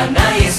Canalla.